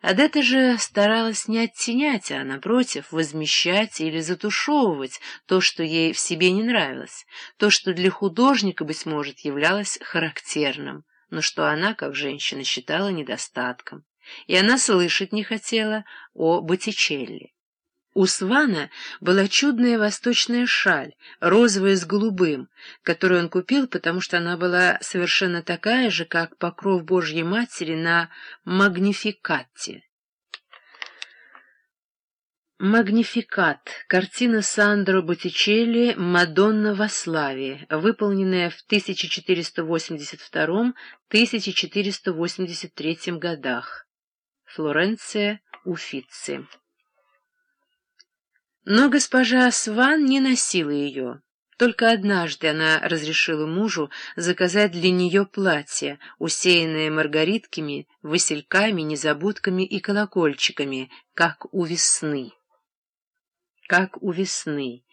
Адетта же старалась не оттенять, а, напротив, возмещать или затушевывать то, что ей в себе не нравилось, то, что для художника, быть может, являлось характерным, но что она, как женщина, считала недостатком. И она слышать не хотела о Боттичелли. У Свана была чудная восточная шаль, розовая с голубым, которую он купил, потому что она была совершенно такая же, как покров Божьей Матери на Магнификате. «Магнификат» — картина Сандро Боттичелли «Мадонна во славе», выполненная в 1482-1483 годах. Флоренция, Уффици. Но госпожа Сван не носила ее. Только однажды она разрешила мужу заказать для нее платье, усеянное маргаритками, васильками, незабудками и колокольчиками, как у весны. Как у весны.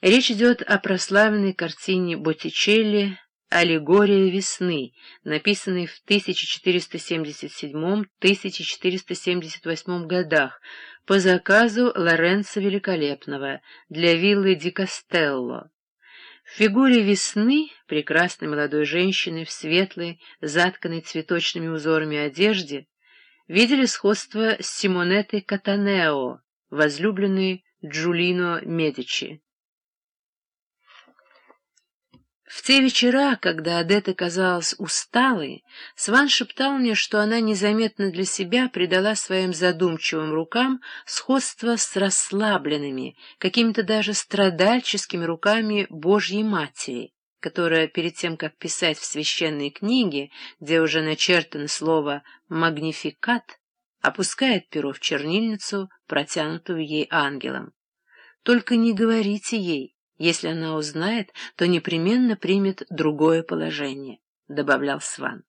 Речь идет о прославленной картине Боттичелли «Аллегория весны», написанной в 1477-1478 годах по заказу Лоренцо Великолепного для виллы Ди Кастелло. В фигуре весны, прекрасной молодой женщины в светлой, затканной цветочными узорами одежде, видели сходство с Симонетой Катанео, возлюбленной Джулино Медичи. В те вечера, когда Адетта казалась усталой, Сван шептал мне, что она незаметно для себя придала своим задумчивым рукам сходство с расслабленными, какими-то даже страдальческими руками Божьей Матери, которая перед тем, как писать в священной книге, где уже начертано слово «магнификат», опускает перо в чернильницу, протянутую ей ангелом. Только не говорите ей, если она узнает, то непременно примет другое положение, — добавлял Сван.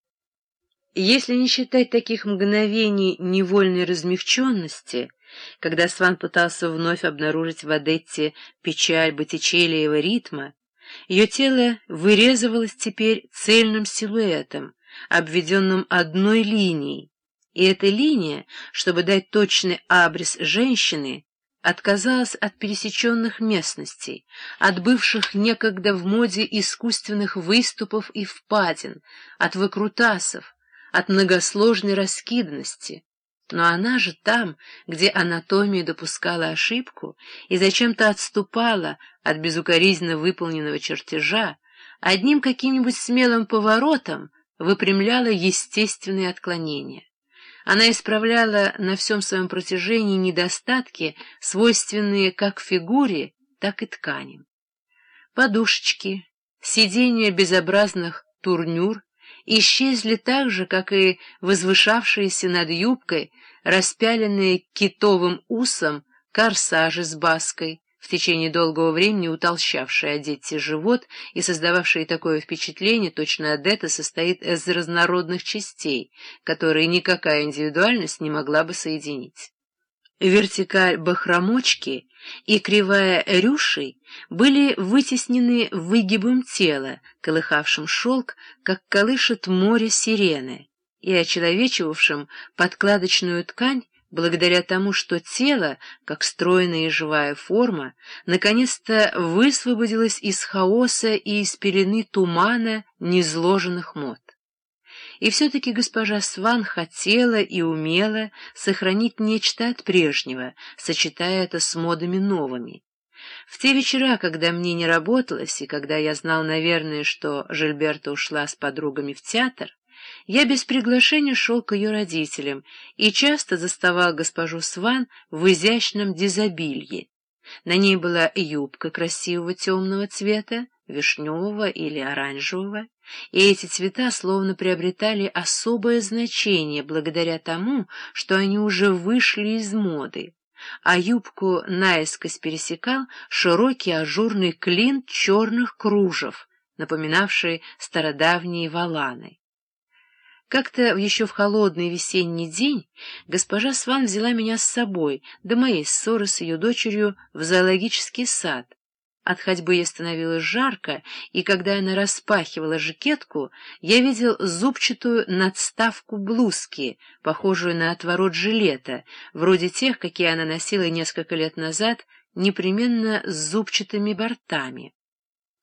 Если не считать таких мгновений невольной размягченности, когда Сван пытался вновь обнаружить в Адетте печаль Боттичелиева ритма, ее тело вырезывалось теперь цельным силуэтом, обведенным одной линией, и эта линия, чтобы дать точный абрис женщины, отказалась от пересеченных местностей, от бывших некогда в моде искусственных выступов и впадин, от выкрутасов, от многосложной раскиданности. Но она же там, где анатомия допускала ошибку и зачем-то отступала от безукоризненно выполненного чертежа, одним каким-нибудь смелым поворотом выпрямляла естественные отклонения. Она исправляла на всем своем протяжении недостатки, свойственные как фигуре, так и тканям. Подушечки, сиденья безобразных турнюр исчезли так же, как и возвышавшиеся над юбкой, распяленные китовым усом корсажи с баской, в течение долгого времени утолщавшие одетти живот и создававшие такое впечатление, точно Адетта состоит из разнородных частей, которые никакая индивидуальность не могла бы соединить. Вертикаль бахромочки и кривая рюшей были вытеснены выгибом тела, колыхавшим шелк, как колышет море сирены, и очеловечивавшим подкладочную ткань благодаря тому, что тело, как стройная и живая форма, наконец-то высвободилось из хаоса и из пелены тумана незложенных мод. И все-таки госпожа Сван хотела и умела сохранить нечто от прежнего, сочетая это с модами новыми. В те вечера, когда мне не работалось, и когда я знал, наверное, что Жильберта ушла с подругами в театр, я без приглашения шел к ее родителям и часто заставал госпожу Сван в изящном дизобилье. На ней была юбка красивого темного цвета, вишневого или оранжевого, и эти цвета словно приобретали особое значение благодаря тому, что они уже вышли из моды, а юбку наискось пересекал широкий ажурный клин черных кружев, напоминавший стародавние валаны. Как-то еще в холодный весенний день госпожа Сван взяла меня с собой до моей ссоры с ее дочерью в зоологический сад, От ходьбы ей становилось жарко, и когда она распахивала жакетку, я видел зубчатую надставку блузки, похожую на отворот жилета, вроде тех, какие она носила несколько лет назад, непременно с зубчатыми бортами.